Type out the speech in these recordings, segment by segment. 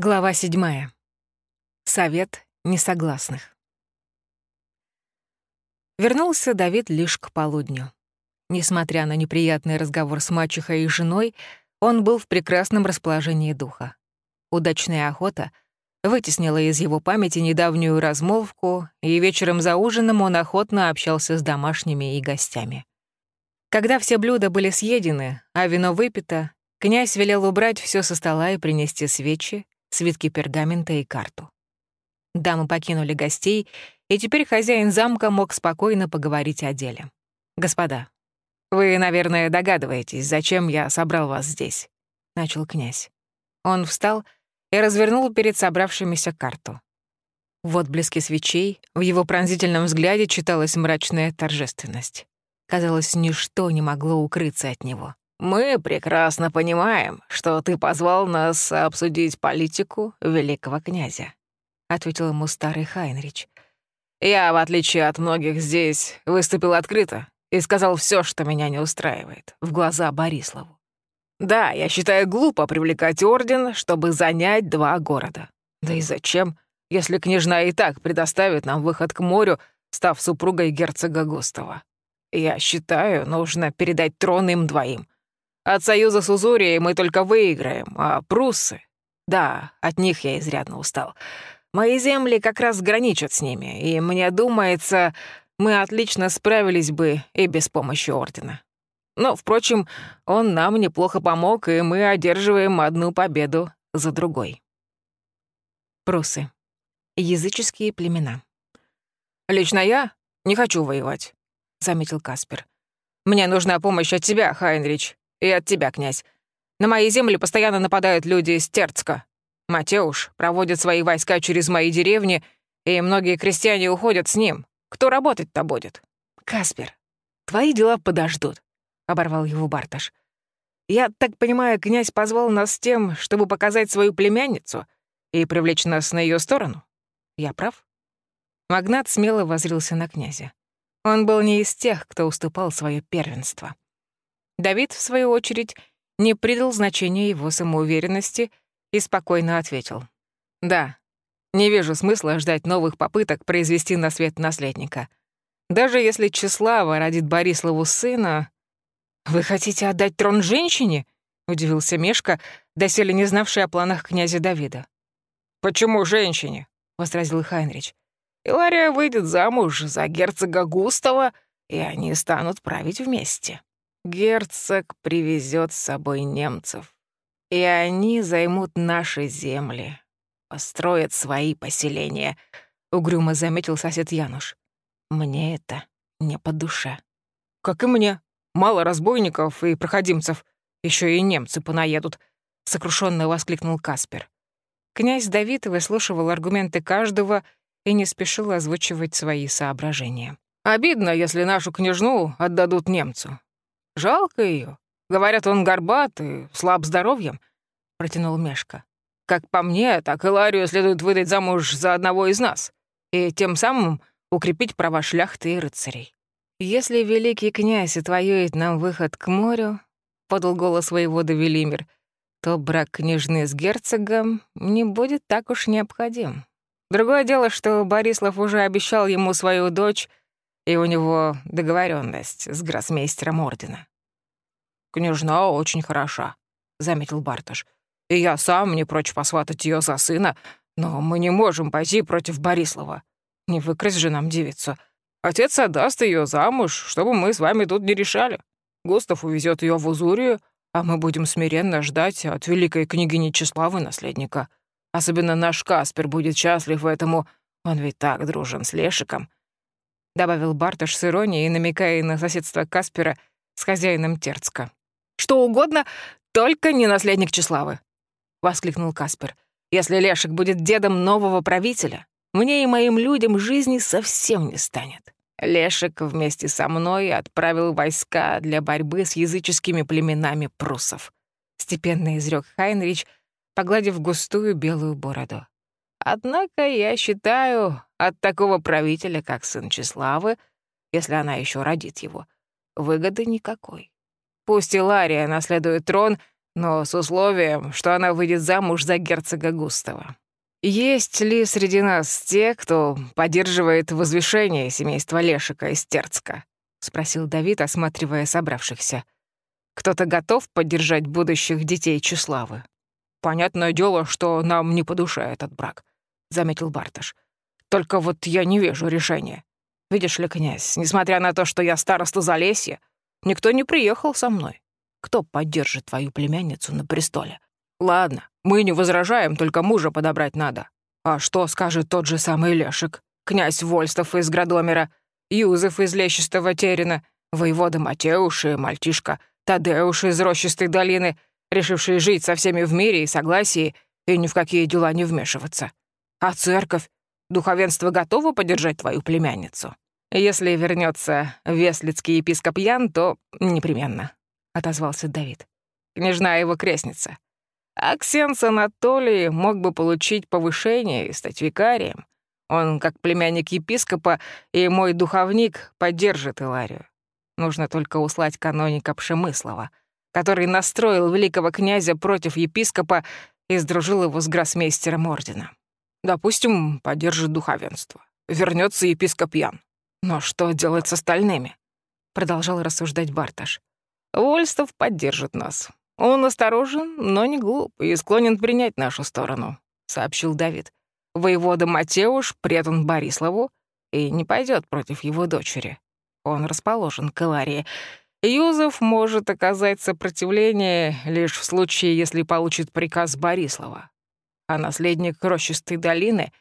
Глава седьмая. Совет несогласных. Вернулся Давид лишь к полудню. Несмотря на неприятный разговор с мачехой и женой, он был в прекрасном расположении духа. Удачная охота вытеснила из его памяти недавнюю размолвку, и вечером за ужином он охотно общался с домашними и гостями. Когда все блюда были съедены, а вино выпито, князь велел убрать все со стола и принести свечи, свитки пергамента и карту. Дамы покинули гостей, и теперь хозяин замка мог спокойно поговорить о деле. «Господа, вы, наверное, догадываетесь, зачем я собрал вас здесь», — начал князь. Он встал и развернул перед собравшимися карту. В отблеске свечей в его пронзительном взгляде читалась мрачная торжественность. Казалось, ничто не могло укрыться от него. «Мы прекрасно понимаем, что ты позвал нас обсудить политику великого князя», — ответил ему старый Хайнрич. «Я, в отличие от многих здесь, выступил открыто и сказал все, что меня не устраивает, в глаза Бориславу. Да, я считаю глупо привлекать орден, чтобы занять два города. Да и зачем, если княжна и так предоставит нам выход к морю, став супругой герцога Густава? Я считаю, нужно передать трон им двоим — от союза с Узурией мы только выиграем, а пруссы... Да, от них я изрядно устал. Мои земли как раз граничат с ними, и мне думается, мы отлично справились бы и без помощи Ордена. Но, впрочем, он нам неплохо помог, и мы одерживаем одну победу за другой. Прусы. Языческие племена. «Лично я не хочу воевать», — заметил Каспер. «Мне нужна помощь от тебя, Хайнрич. И от тебя, князь. На мои земли постоянно нападают люди из Терцка. Матеуш проводит свои войска через мои деревни, и многие крестьяне уходят с ним. Кто работать-то будет? Каспер, твои дела подождут, — оборвал его Барташ. Я так понимаю, князь позвал нас с тем, чтобы показать свою племянницу и привлечь нас на ее сторону? Я прав? Магнат смело возрился на князя. Он был не из тех, кто уступал свое первенство. Давид, в свою очередь, не придал значения его самоуверенности и спокойно ответил. «Да, не вижу смысла ждать новых попыток произвести на свет наследника. Даже если Числава родит Бориславу сына... Вы хотите отдать трон женщине?» — удивился Мешка, доселе не знавший о планах князя Давида. «Почему женщине?» — возразил Хайнрич. «Илария выйдет замуж за герцога Густава, и они станут править вместе». Герцог привезет с собой немцев, и они займут наши земли, построят свои поселения, — угрюмо заметил сосед Януш. Мне это не по душе. Как и мне. Мало разбойников и проходимцев. Еще и немцы понаедут, — сокрушенно воскликнул Каспер. Князь Давид выслушивал аргументы каждого и не спешил озвучивать свои соображения. «Обидно, если нашу княжну отдадут немцу. Жалко ее. Говорят, он горбат и слаб здоровьем», — протянул Мешка. «Как по мне, так и Ларию следует выдать замуж за одного из нас и тем самым укрепить права шляхты и рыцарей». «Если великий князь отвоюет нам выход к морю», — подал голос воевода Велимир, то брак княжны с герцогом не будет так уж необходим. Другое дело, что Борислав уже обещал ему свою дочь и у него договоренность с гроссмейстером Ордена. «Княжна очень хороша», — заметил Барташ. «И я сам не прочь посватать ее за сына, но мы не можем пойти против Борислава. Не выкрасть же нам девицу. Отец отдаст ее замуж, чтобы мы с вами тут не решали. Густав увезет ее в Узурию, а мы будем смиренно ждать от великой княгини Числавы наследника. Особенно наш Каспер будет счастлив этому, он ведь так дружен с Лешиком добавил Барташ с иронией, намекая на соседство Каспера с хозяином Терцка. «Что угодно, только не наследник Числавы», — воскликнул Каспер. «Если Лешек будет дедом нового правителя, мне и моим людям жизни совсем не станет». Лешек вместе со мной отправил войска для борьбы с языческими племенами прусов. Степенно изрек Хайнрич, погладив густую белую бороду. Однако я считаю, от такого правителя, как сын Числавы, если она еще родит его, выгоды никакой. Пусть и Лария наследует трон, но с условием, что она выйдет замуж за герцога Густава. Есть ли среди нас те, кто поддерживает возвышение семейства Лешика из Терцка? спросил Давид, осматривая собравшихся. Кто-то готов поддержать будущих детей Числавы? Понятное дело, что нам не по душе этот брак, заметил Барташ. Только вот я не вижу решения. Видишь ли, князь, несмотря на то, что я староста Залесья, никто не приехал со мной. Кто поддержит твою племянницу на престоле? Ладно, мы не возражаем, только мужа подобрать надо. А что скажет тот же самый Лешек, князь Вольстов из Градомера, Юзеф из Лещистого Терена, воевода Матеуш и мальчишка Тадеуш из Рощистой долины, решившие жить со всеми в мире и согласии и ни в какие дела не вмешиваться. А церковь? Духовенство готово поддержать твою племянницу? Если вернется веслицкий епископ Ян, то непременно, — отозвался Давид. Княжна его крестница. А Ксенс Анатолий мог бы получить повышение и стать викарием. Он, как племянник епископа и мой духовник, поддержит Иларию. Нужно только услать каноника Пшемыслова, который настроил великого князя против епископа и сдружил его с гроссмейстером ордена. Допустим, поддержит духовенство. Вернется епископ Ян. Но что делать с остальными? Продолжал рассуждать Барташ. Вольстов поддержит нас. «Он осторожен, но не глуп и склонен принять нашу сторону», — сообщил Давид. «Воевода Матеуш предан Бориславу и не пойдет против его дочери. Он расположен к Иларии. Юзеф может оказать сопротивление лишь в случае, если получит приказ Борислава. А наследник Рощистой долины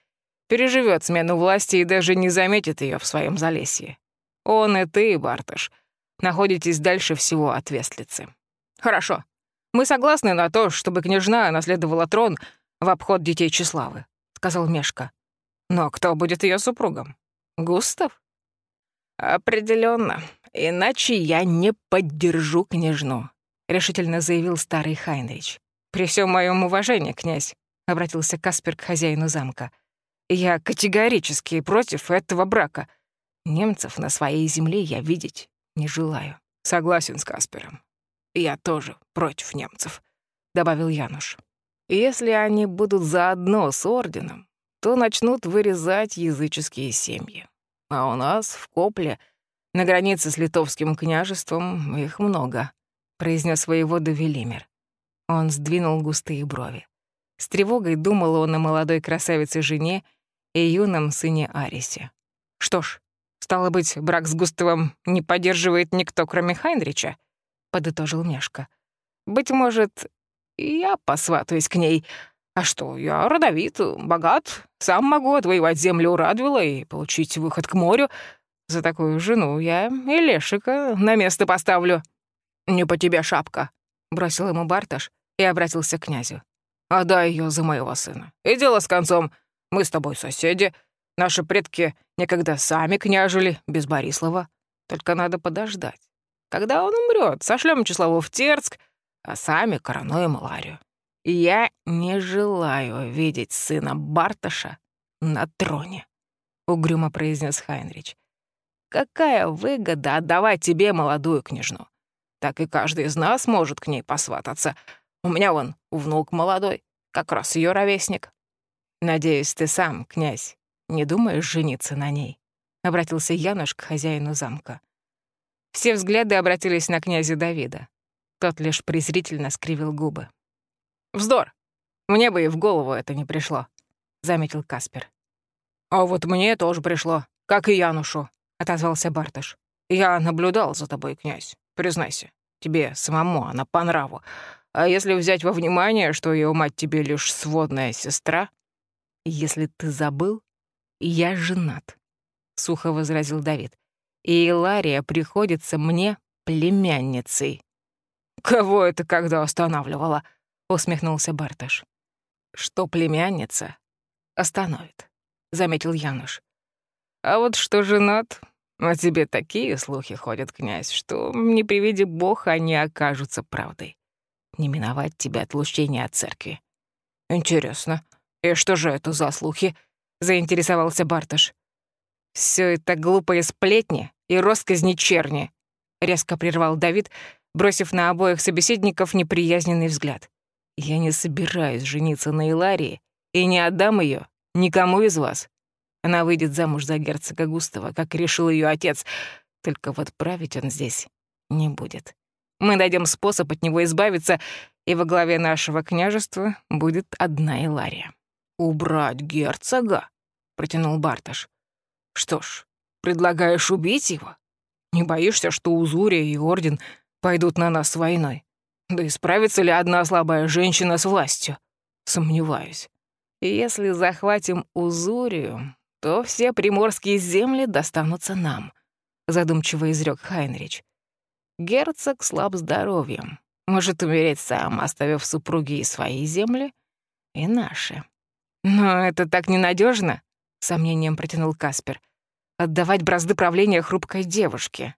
переживет смену власти и даже не заметит ее в своем залесье. Он и ты, Бартыш, находитесь дальше всего от Вестлицы. Хорошо, мы согласны на то, чтобы княжна наследовала трон в обход детей Числавы», — сказал Мешка. «Но кто будет ее супругом? Густав?» Определенно, иначе я не поддержу княжну», — решительно заявил старый Хайнрич. «При всем моем уважении, князь», — обратился Каспер к хозяину замка. «Я категорически против этого брака. Немцев на своей земле я видеть не желаю». «Согласен с Каспером», «Я тоже против немцев», — добавил Януш. «Если они будут заодно с орденом, то начнут вырезать языческие семьи. А у нас в Копле, на границе с литовским княжеством, их много», — произнес воевода Велимир. Он сдвинул густые брови. С тревогой думал он о молодой красавице-жене и юном сыне Арисе. Что ж, стало быть, брак с Густавом не поддерживает никто, кроме Хайнрича? — подытожил Мешка. «Быть может, я посватаюсь к ней. А что, я родовит, богат, сам могу отвоевать землю Радвила и получить выход к морю. За такую жену я и Лешика на место поставлю». «Не по тебе шапка», — бросил ему Барташ и обратился к князю. «Отдай ее за моего сына. И дело с концом. Мы с тобой соседи. Наши предки некогда сами княжили, без Борислава. Только надо подождать. Когда он умрет, сошлем Числаву в Терск, а сами коронуем Ларию. Я не желаю видеть сына Барташа на троне, — угрюмо произнес Хайнрич. Какая выгода отдавать тебе молодую княжну? Так и каждый из нас может к ней посвататься. У меня вон внук молодой, как раз ее ровесник. Надеюсь, ты сам, князь, не думаешь жениться на ней? Обратился Януш к хозяину замка. Все взгляды обратились на князя Давида. Тот лишь презрительно скривил губы. «Вздор! Мне бы и в голову это не пришло», — заметил Каспер. «А вот мне тоже пришло, как и Янушу», — отозвался Бартыш. «Я наблюдал за тобой, князь, признайся. Тебе самому она по нраву. А если взять во внимание, что ее мать тебе лишь сводная сестра...» «Если ты забыл, я женат», — сухо возразил Давид и Илария приходится мне племянницей». «Кого это когда останавливала?» — усмехнулся Барташ. «Что племянница остановит», — заметил Януш. «А вот что женат, о тебе такие слухи ходят, князь, что не приведи бог они окажутся правдой. Не миновать тебе отлучения от церкви». «Интересно, и что же это за слухи?» — заинтересовался Барташ. «Все это глупые сплетни и росказни черни», — резко прервал Давид, бросив на обоих собеседников неприязненный взгляд. «Я не собираюсь жениться на Иларии и не отдам ее никому из вас. Она выйдет замуж за герцога Густава, как решил ее отец, только вот править он здесь не будет. Мы найдем способ от него избавиться, и во главе нашего княжества будет одна Илария». «Убрать герцога?» — протянул Барташ. «Что ж, предлагаешь убить его? Не боишься, что Узурия и Орден пойдут на нас войной? Да и справится ли одна слабая женщина с властью? Сомневаюсь. Если захватим Узурию, то все приморские земли достанутся нам», — задумчиво изрек Хайнрич. «Герцог слаб здоровьем, может умереть сам, оставив супруги и свои земли, и наши». «Но это так ненадежно, сомнением протянул Каспер. «Отдавать бразды правления хрупкой девушке.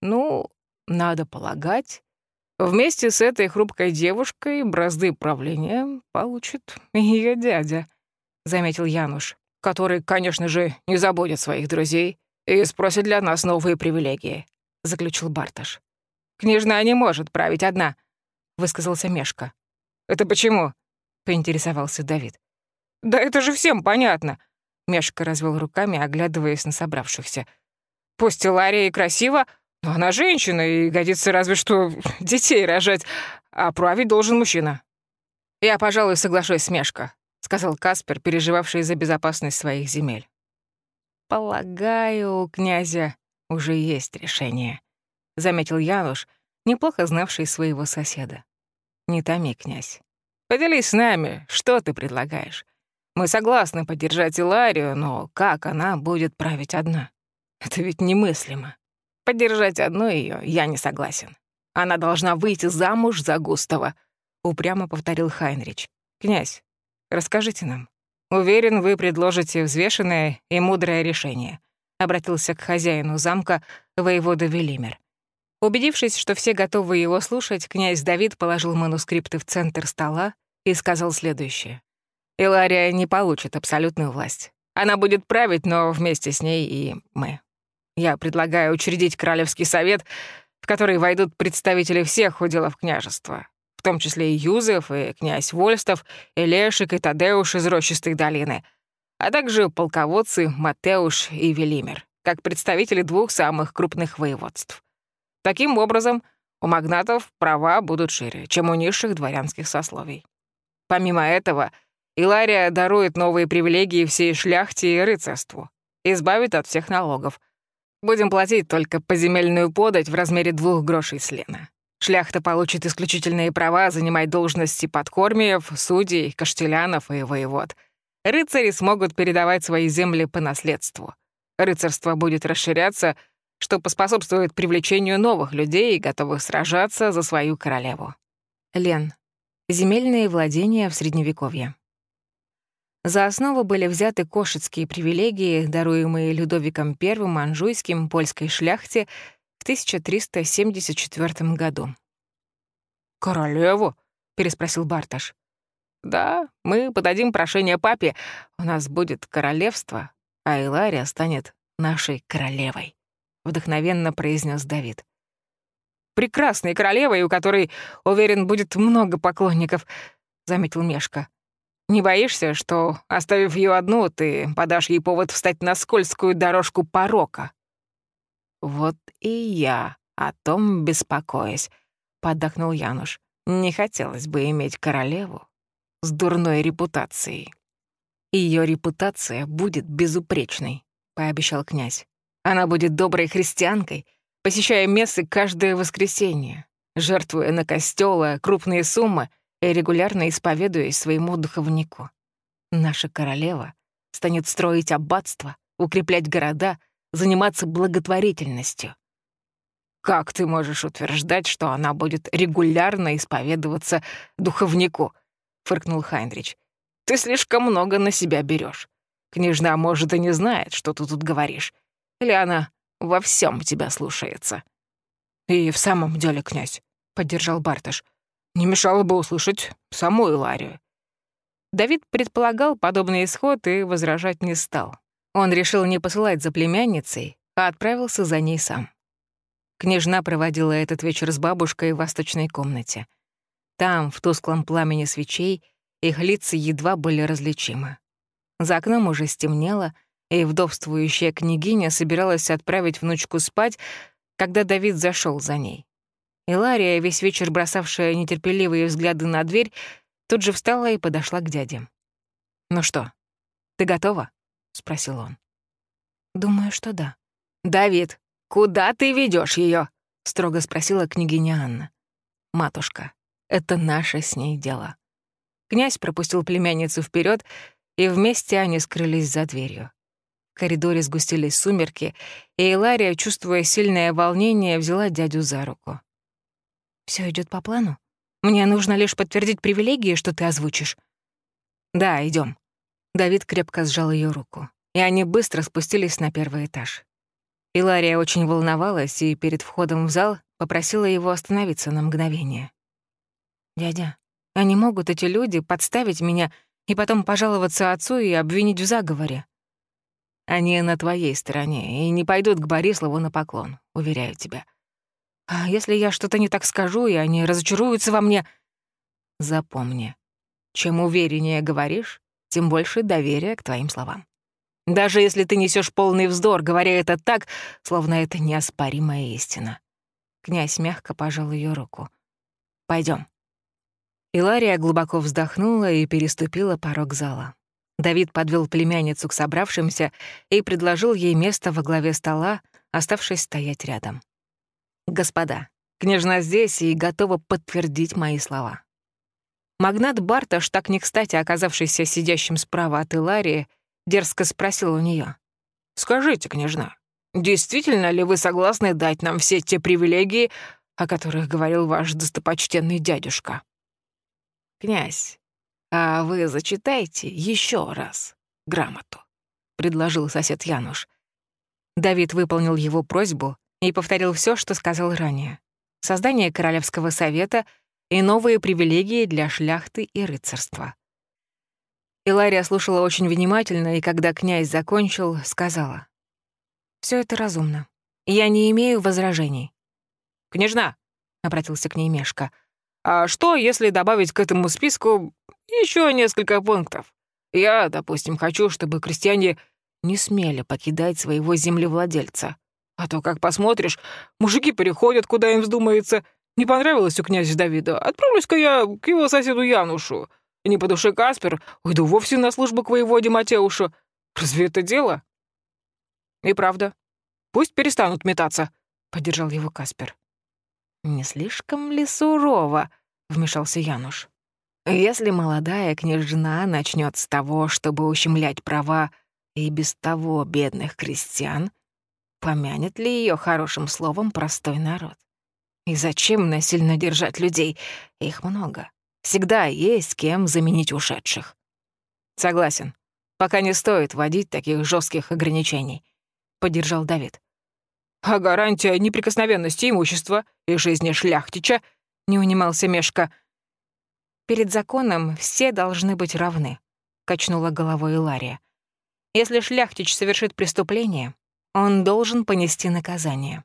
Ну, надо полагать, вместе с этой хрупкой девушкой бразды правления получит ее дядя», — заметил Януш, «который, конечно же, не забудет своих друзей и спросит для нас новые привилегии», — заключил Барташ. «Княжна не может править одна», — высказался Мешка. «Это почему?» — поинтересовался Давид. «Да это же всем понятно!» Мешка развел руками, оглядываясь на собравшихся. «Пусть Лария и красива, но она женщина и годится разве что детей рожать, а править должен мужчина». «Я, пожалуй, соглашусь с Мешка», — сказал Каспер, переживавший за безопасность своих земель. «Полагаю, у князя уже есть решение», — заметил Януш, неплохо знавший своего соседа. «Не томи, князь. Поделись с нами, что ты предлагаешь. Мы согласны поддержать Иларию, но как она будет править одна? Это ведь немыслимо. Поддержать одну ее я не согласен. Она должна выйти замуж за Густава, упрямо повторил Хайнрич. Князь, расскажите нам. Уверен, вы предложите взвешенное и мудрое решение, обратился к хозяину замка воевода Велимер. Убедившись, что все готовы его слушать, князь Давид положил манускрипты в центр стола и сказал следующее. Илария не получит абсолютную власть. Она будет править, но вместе с ней и мы. Я предлагаю учредить Королевский совет, в который войдут представители всех уделов княжества, в том числе и Юзеф, и князь Вольстов, и Лешик, и Тадеуш из Рощистой долины, а также полководцы Матеуш и Велимир, как представители двух самых крупных воеводств. Таким образом, у магнатов права будут шире, чем у низших дворянских сословий. Помимо этого, Илария дарует новые привилегии всей шляхте и рыцарству, избавит от всех налогов. Будем платить только поземельную подать в размере двух грошей с лена. Шляхта получит исключительные права занимать должности подкормиев, судей, каштелянов и воевод. Рыцари смогут передавать свои земли по наследству. Рыцарство будет расширяться, что поспособствует привлечению новых людей, готовых сражаться за свою королеву. Лен. Земельные владения в Средневековье. За основу были взяты кошецкие привилегии, даруемые Людовиком I Анжуйским польской шляхте в 1374 году. «Королеву?» — переспросил Барташ. «Да, мы подадим прошение папе. У нас будет королевство, а Илария станет нашей королевой», — вдохновенно произнес Давид. «Прекрасной королевой, у которой, уверен, будет много поклонников», — заметил Мешка. Не боишься, что, оставив ее одну, ты подашь ей повод встать на скользкую дорожку порока?» «Вот и я о том беспокоюсь», — поддохнул Януш. «Не хотелось бы иметь королеву с дурной репутацией». Ее репутация будет безупречной», — пообещал князь. «Она будет доброй христианкой, посещая мессы каждое воскресенье, жертвуя на костёлы крупные суммы — и регулярно исповедуясь своему духовнику. Наша королева станет строить аббатство, укреплять города, заниматься благотворительностью. «Как ты можешь утверждать, что она будет регулярно исповедоваться духовнику?» — фыркнул Хайнрич. «Ты слишком много на себя берешь. Княжна, может, и не знает, что ты тут говоришь. Или она во всем тебя слушается?» «И в самом деле, князь», — поддержал Барташ, не мешало бы услышать саму Иларию. Давид предполагал подобный исход и возражать не стал. Он решил не посылать за племянницей, а отправился за ней сам. Княжна проводила этот вечер с бабушкой в восточной комнате. Там, в тусклом пламени свечей, их лица едва были различимы. За окном уже стемнело, и вдовствующая княгиня собиралась отправить внучку спать, когда Давид зашел за ней. Илария, весь вечер бросавшая нетерпеливые взгляды на дверь, тут же встала и подошла к дяде. «Ну что, ты готова?» — спросил он. «Думаю, что да». «Давид, куда ты ведешь ее? строго спросила княгиня Анна. «Матушка, это наше с ней дело». Князь пропустил племянницу вперед, и вместе они скрылись за дверью. В коридоре сгустились сумерки, и Илария, чувствуя сильное волнение, взяла дядю за руку. Все идет по плану? Мне нужно лишь подтвердить привилегии, что ты озвучишь». «Да, идем. Давид крепко сжал ее руку, и они быстро спустились на первый этаж. Илария очень волновалась и перед входом в зал попросила его остановиться на мгновение. «Дядя, они могут, эти люди, подставить меня и потом пожаловаться отцу и обвинить в заговоре?» «Они на твоей стороне и не пойдут к Бориславу на поклон, уверяю тебя. А если я что-то не так скажу, и они разочаруются во мне? Запомни, чем увереннее говоришь, тем больше доверия к твоим словам. Даже если ты несешь полный вздор, говоря это так, словно это неоспоримая истина. Князь мягко пожал ее руку. Пойдем. Илария глубоко вздохнула и переступила порог зала. Давид подвел племянницу к собравшимся и предложил ей место во главе стола, оставшись стоять рядом. Господа, княжна здесь и готова подтвердить мои слова. Магнат Барташ, так не кстати оказавшийся сидящим справа от Иларии, дерзко спросил у нее: «Скажите, княжна, действительно ли вы согласны дать нам все те привилегии, о которых говорил ваш достопочтенный дядюшка?» «Князь, а вы зачитайте еще раз грамоту», — предложил сосед Януш. Давид выполнил его просьбу и повторил все, что сказал ранее. Создание Королевского совета и новые привилегии для шляхты и рыцарства. Илария слушала очень внимательно, и когда князь закончил, сказала. все это разумно. Я не имею возражений». «Княжна», — обратился к ней Мешка, «а что, если добавить к этому списку еще несколько пунктов? Я, допустим, хочу, чтобы крестьяне не смели покидать своего землевладельца. А то, как посмотришь, мужики переходят, куда им вздумается. Не понравилось у князя Давида. Отправлюсь-ка я к его соседу Янушу. Не по душе Каспер, уйду вовсе на службу к воеводе Матеушу. Разве это дело? И правда. Пусть перестанут метаться, — поддержал его Каспер. Не слишком ли сурово, — вмешался Януш. Если молодая княжна начнет с того, чтобы ущемлять права и без того бедных крестьян, Помянет ли ее хорошим словом простой народ? И зачем насильно держать людей? Их много. Всегда есть кем заменить ушедших. Согласен. Пока не стоит вводить таких жестких ограничений, поддержал Давид. А гарантия неприкосновенности имущества и жизни шляхтича, не унимался Мешка. Перед законом все должны быть равны, качнула головой Илария. Если шляхтич совершит преступление, он должен понести наказание.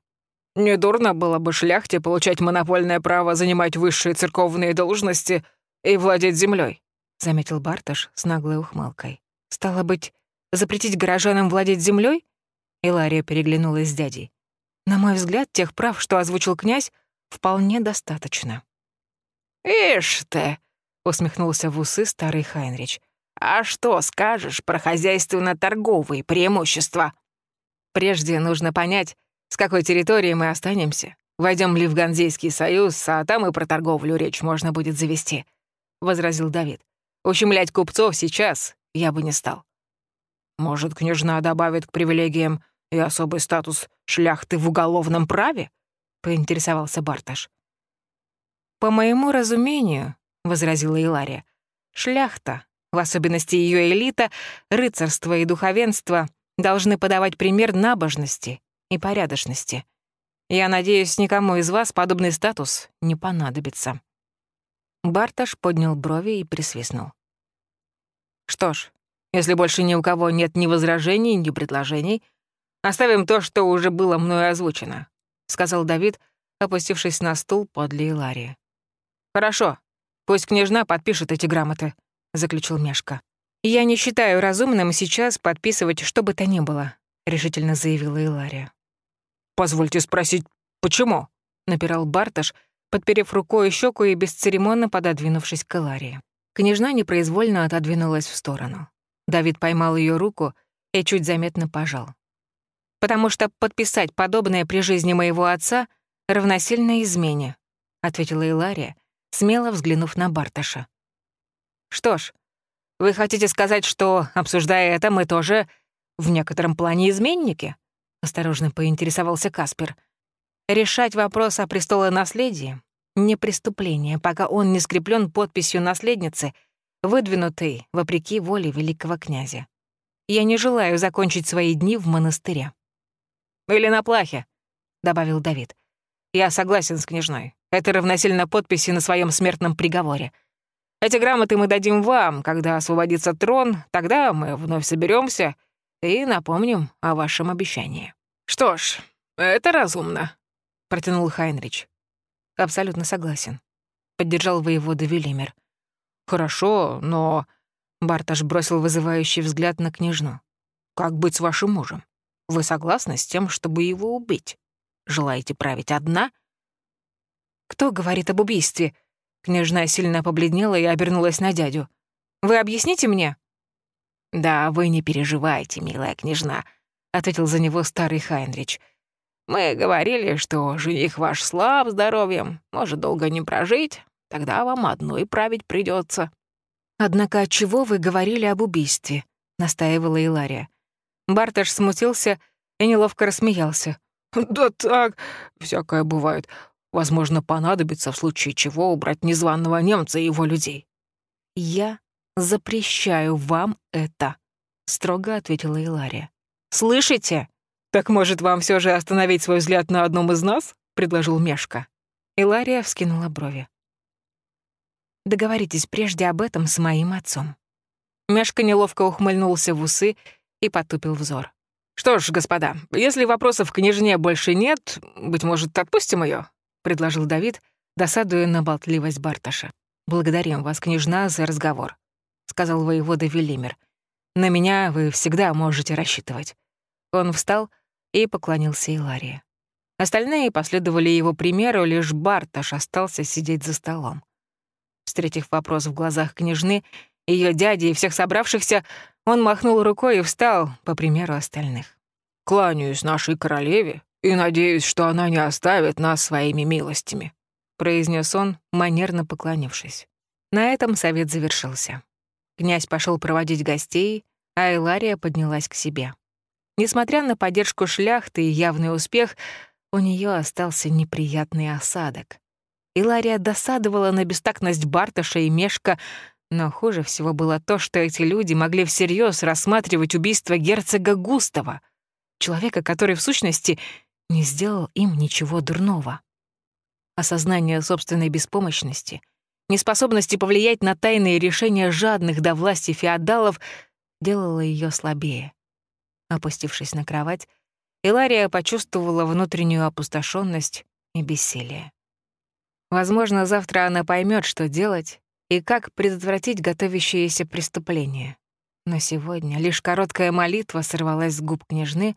Недурно было бы шляхте получать монопольное право занимать высшие церковные должности и владеть землей, заметил Барташ с наглой ухмылкой. Стало быть, запретить горожанам владеть землей? Илария переглянулась с дядей. На мой взгляд, тех прав, что озвучил князь, вполне достаточно. «Ишь ты!» — усмехнулся в усы старый Хайнрич. «А что скажешь про хозяйственно-торговые преимущества?» Прежде нужно понять, с какой территории мы останемся, войдем ли в Ганзейский союз, а там и про торговлю речь можно будет завести», — возразил Давид. «Ущемлять купцов сейчас я бы не стал». «Может, княжна добавит к привилегиям и особый статус шляхты в уголовном праве?» — поинтересовался Барташ. «По моему разумению», — возразила Илария, — «шляхта, в особенности ее элита, рыцарство и духовенство должны подавать пример набожности и порядочности. Я надеюсь, никому из вас подобный статус не понадобится». Барташ поднял брови и присвистнул. «Что ж, если больше ни у кого нет ни возражений, ни предложений, оставим то, что уже было мною озвучено. — сказал Давид, опустившись на стул подле Иларии. «Хорошо. Пусть княжна подпишет эти грамоты», — заключил Мешка. «Я не считаю разумным сейчас подписывать что бы то ни было», — решительно заявила Илария. «Позвольте спросить, почему?» — напирал Барташ, подперев рукой щеку и бесцеремонно пододвинувшись к Иларии. Княжна непроизвольно отодвинулась в сторону. Давид поймал ее руку и чуть заметно пожал. «Потому что подписать подобное при жизни моего отца равносильно измене», — ответила Илария, смело взглянув на Барташа. «Что ж, вы хотите сказать, что, обсуждая это, мы тоже в некотором плане изменники?» — осторожно поинтересовался Каспер. «Решать вопрос о престолонаследии — не преступление, пока он не скреплен подписью наследницы, выдвинутой вопреки воле великого князя. Я не желаю закончить свои дни в монастыре». «Или на плахе», — добавил Давид. «Я согласен с княжной. Это равносильно подписи на своем смертном приговоре. Эти грамоты мы дадим вам, когда освободится трон, тогда мы вновь соберемся и напомним о вашем обещании». «Что ж, это разумно», — протянул Хайнрич. «Абсолютно согласен», — поддержал воевода Велимир. «Хорошо, но...» Барташ бросил вызывающий взгляд на княжну. «Как быть с вашим мужем? Вы согласны с тем, чтобы его убить? Желаете править одна?» «Кто говорит об убийстве?» Княжна сильно побледнела и обернулась на дядю. «Вы объясните мне?» «Да, вы не переживайте, милая княжна», — ответил за него старый Хайнрич. «Мы говорили, что жених ваш слаб здоровьем, может долго не прожить, тогда вам одной править придется. «Однако от чего вы говорили об убийстве?» — настаивала Илария. Барташ смутился и неловко рассмеялся. «Да так, всякое бывает. Возможно, понадобится в случае чего убрать незваного немца и его людей». «Я запрещаю вам это», — строго ответила Илария. «Слышите?» «Так, может, вам все же остановить свой взгляд на одном из нас?» — предложил Мешка. Илария вскинула брови. Договоритесь прежде об этом с моим отцом». Мешка неловко ухмыльнулся в усы и потупил взор. «Что ж, господа, если вопросов к княжне больше нет, быть может, отпустим ее? предложил Давид, досадуя на болтливость Барташа. «Благодарим вас, княжна, за разговор», — сказал воевода Велимир. «На меня вы всегда можете рассчитывать». Он встал и поклонился Иларии. Остальные последовали его примеру, лишь Барташ остался сидеть за столом. Встретив вопрос в глазах княжны, ее дяди и всех собравшихся, он махнул рукой и встал, по примеру остальных. «Кланяюсь нашей королеве и надеюсь, что она не оставит нас своими милостями», произнес он, манерно поклонившись. На этом совет завершился. Князь пошел проводить гостей, а Элария поднялась к себе. Несмотря на поддержку шляхты и явный успех, у нее остался неприятный осадок. Илария досадовала на бестактность Барташа и Мешка, но хуже всего было то, что эти люди могли всерьез рассматривать убийство герцога Густава, человека, который в сущности не сделал им ничего дурного. Осознание собственной беспомощности, неспособности повлиять на тайные решения жадных до власти феодалов делало ее слабее. Опустившись на кровать, Илария почувствовала внутреннюю опустошенность и бессилие. Возможно, завтра она поймет, что делать и как предотвратить готовящееся преступление. Но сегодня лишь короткая молитва сорвалась с губ княжны,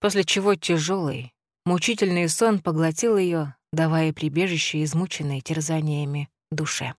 после чего тяжелый, мучительный сон поглотил ее, давая прибежище измученной терзаниями душе.